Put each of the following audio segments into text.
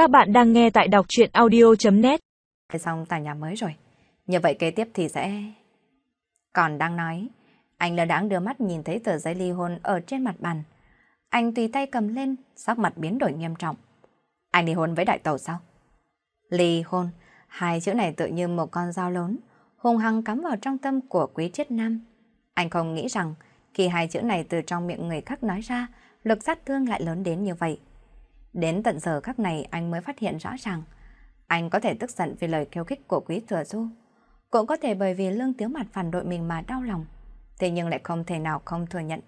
Các bạn đang nghe tại đọc chuyện audio.net Xong tòa nhà mới rồi. Như vậy kế tiếp thì sẽ... Còn đang nói, anh lơ đáng đưa mắt nhìn thấy tờ giấy ly hôn ở trên mặt bàn. Anh tùy tay cầm lên, sắc mặt biến đổi nghiêm trọng. Anh ly hôn với đại tàu sao? Ly hôn, hai chữ này tự như một con dao lớn, hung hăng cắm vào trong tâm của quý triết nam. Anh không nghĩ rằng khi hai chữ này từ trong miệng người khác nói ra, lực sát thương lại lớn đến như vậy. Đến tận giờ khắc này anh mới phát hiện rõ ràng. Anh có thể tức giận vì lời kêu khích của quý thừa du. Cũng có thể bởi vì lương tiếu mặt phản đội mình mà đau lòng. Thế nhưng lại không thể nào không thừa nhận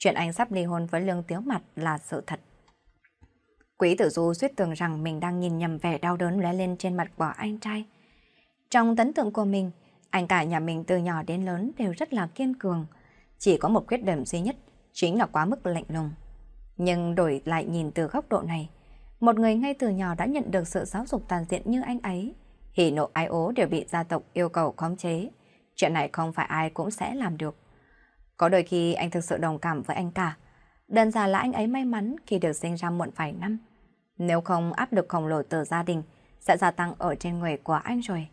chuyện anh sắp ly hôn với lương tiếu mặt là sự thật. Quý tử du suýt tưởng rằng mình đang nhìn nhầm vẻ đau đớn lóe lên trên mặt của anh trai. Trong tấn tượng của mình, anh cả nhà mình từ nhỏ đến lớn đều rất là kiên cường. Chỉ có một khuyết điểm duy nhất, chính là quá mức lạnh lùng. Nhưng đổi lại nhìn từ góc độ này, một người ngay từ nhỏ đã nhận được sự giáo dục toàn diện như anh ấy, hỉ nộ ái ố đều bị gia tộc yêu cầu khống chế. Chuyện này không phải ai cũng sẽ làm được. Có đôi khi anh thực sự đồng cảm với anh cả. Đơn giản là anh ấy may mắn khi được sinh ra muộn vài năm. Nếu không áp lực khổng lồ từ gia đình sẽ gia tăng ở trên người của anh rồi.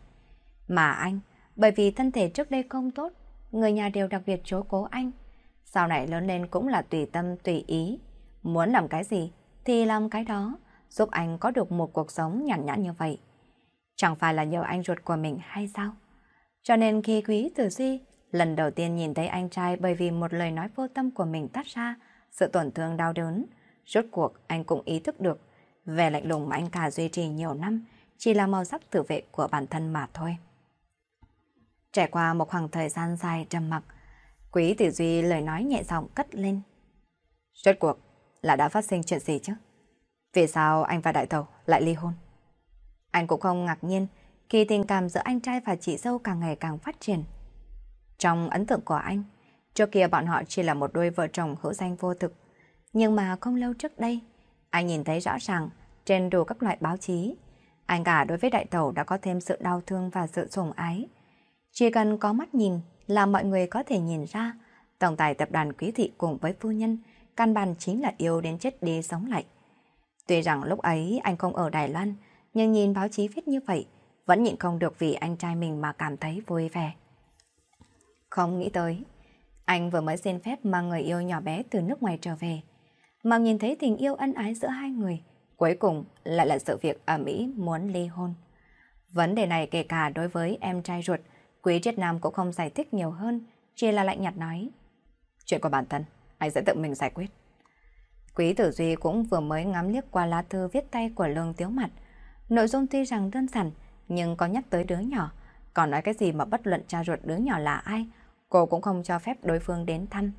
Mà anh, bởi vì thân thể trước đây không tốt, người nhà đều đặc biệt chối cố anh. Sau này lớn lên cũng là tùy tâm tùy ý. Muốn làm cái gì thì làm cái đó, giúp anh có được một cuộc sống nhàn nhã như vậy. Chẳng phải là nhờ anh ruột của mình hay sao? Cho nên khi quý tử duy lần đầu tiên nhìn thấy anh trai bởi vì một lời nói vô tâm của mình tắt ra, sự tổn thương đau đớn, rốt cuộc anh cũng ý thức được vẻ lạnh lùng mà anh cả duy trì nhiều năm chỉ là màu sắc tự vệ của bản thân mà thôi. Trải qua một khoảng thời gian dài trầm mặc, Quý Tử Duy lời nói nhẹ giọng cất lên. Rốt cuộc là đã phát sinh chuyện gì chứ? Vì sao anh và đại tàu lại ly hôn? Anh cũng không ngạc nhiên khi tình cảm giữa anh trai và chị dâu càng ngày càng phát triển. Trong ấn tượng của anh, trước kia bọn họ chỉ là một đôi vợ chồng hữu danh vô thực. Nhưng mà không lâu trước đây, anh nhìn thấy rõ ràng trên đủ các loại báo chí, anh cả đối với đại tàu đã có thêm sự đau thương và sự sủng ái. Chỉ cần có mắt nhìn là mọi người có thể nhìn ra, tổng tài tập đoàn quý thị cùng với phu nhân, căn bản chính là yêu đến chết đi sống lại. Tuy rằng lúc ấy anh không ở Đài Loan, nhưng nhìn báo chí viết như vậy, vẫn nhịn không được vì anh trai mình mà cảm thấy vui vẻ. Không nghĩ tới, anh vừa mới xin phép mang người yêu nhỏ bé từ nước ngoài trở về, mà nhìn thấy tình yêu ân ái giữa hai người, cuối cùng lại là sự việc ở Mỹ muốn ly hôn. Vấn đề này kể cả đối với em trai ruột, Quý Triết Nam cũng không giải thích nhiều hơn, chỉ là lạnh nhạt nói. Chuyện của bản thân, anh sẽ tự mình giải quyết. Quý Tử Duy cũng vừa mới ngắm liếc qua lá thư viết tay của Lương Tiếu Mặt. Nội dung tuy rằng đơn giản, nhưng có nhắc tới đứa nhỏ. Còn nói cái gì mà bất luận cha ruột đứa nhỏ là ai, cô cũng không cho phép đối phương đến thăm.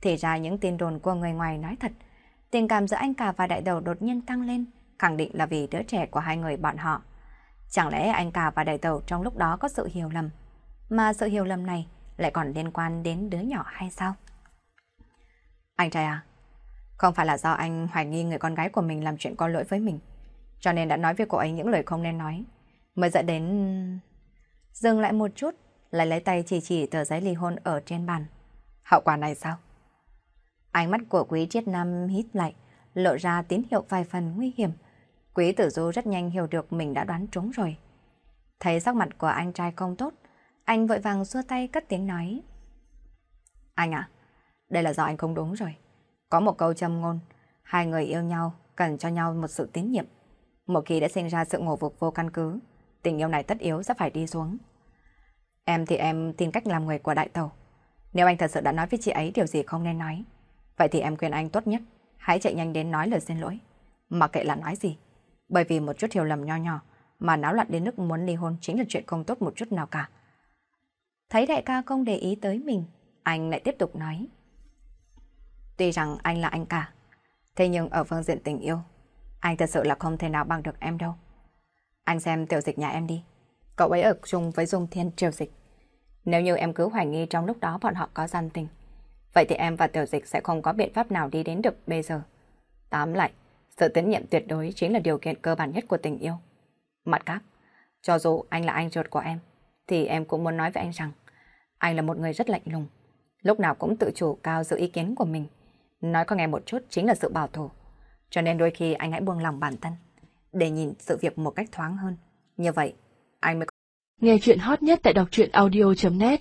Thì ra những tin đồn của người ngoài nói thật. Tình cảm giữa anh cả và đại đầu đột nhiên tăng lên, khẳng định là vì đứa trẻ của hai người bọn họ. Chẳng lẽ anh cả và đại đầu trong lúc đó có sự hiểu lầm, mà sự hiểu lầm này lại còn liên quan đến đứa nhỏ hay sao? Anh trai à, không phải là do anh hoài nghi người con gái của mình làm chuyện có lỗi với mình, cho nên đã nói với cô ấy những lời không nên nói, mới dẫn đến... Dừng lại một chút, lại lấy tay chỉ chỉ tờ giấy ly hôn ở trên bàn. Hậu quả này sao? Ánh mắt của quý triết nam hít lại, lộ ra tín hiệu vài phần nguy hiểm. Quý tử du rất nhanh hiểu được mình đã đoán trúng rồi. Thấy sắc mặt của anh trai không tốt, anh vội vàng xua tay cất tiếng nói. Anh ạ, đây là do anh không đúng rồi. Có một câu châm ngôn, hai người yêu nhau cần cho nhau một sự tín nhiệm. Một khi đã sinh ra sự ngộ vực vô căn cứ, tình yêu này tất yếu sẽ phải đi xuống. Em thì em tin cách làm người của đại tàu. Nếu anh thật sự đã nói với chị ấy điều gì không nên nói, vậy thì em khuyên anh tốt nhất, hãy chạy nhanh đến nói lời xin lỗi. Mặc kệ là nói gì, bởi vì một chút hiểu lầm nho nhỏ mà náo loạn đến nước muốn ly hôn chính là chuyện không tốt một chút nào cả. Thấy đại ca không để ý tới mình, anh lại tiếp tục nói. Tuy rằng anh là anh cả, thế nhưng ở phương diện tình yêu, anh thật sự là không thể nào bằng được em đâu. Anh xem tiểu dịch nhà em đi. Cậu ấy ở chung với Dung Thiên triều dịch. Nếu như em cứ hoài nghi trong lúc đó bọn họ có gian tình, vậy thì em và tiểu dịch sẽ không có biện pháp nào đi đến được bây giờ. tám lại, sự tín nhiệm tuyệt đối chính là điều kiện cơ bản nhất của tình yêu. Mặt khác, cho dù anh là anh ruột của em, thì em cũng muốn nói với anh rằng anh là một người rất lạnh lùng, lúc nào cũng tự chủ cao giữ ý kiến của mình. Nói có nghe một chút chính là sự bảo thủ. Cho nên đôi khi anh hãy buông lòng bản thân, để nhìn sự việc một cách thoáng hơn. Như vậy, anh mới có... Nghe chuyện hot nhất tại đọc truyện audio.net